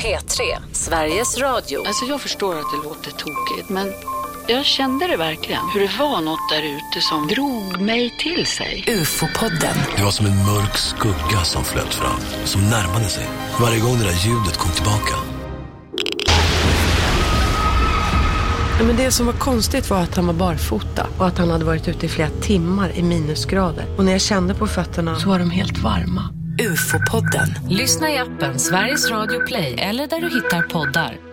P3, Sveriges Radio. Alltså jag förstår att det låter tokigt, men jag kände det verkligen. Hur det var något där ute som drog mig till sig. UFO-podden. Det var som en mörk skugga som flöt fram, som närmade sig. Varje gång det där ljudet kom tillbaka. Ja, men det som var konstigt var att han var barfota och att han hade varit ute i flera timmar i minusgrader. Och när jag kände på fötterna så var de helt varma. UFO-podden. Lyssna i appen Sveriges Radio Play eller där du hittar poddar.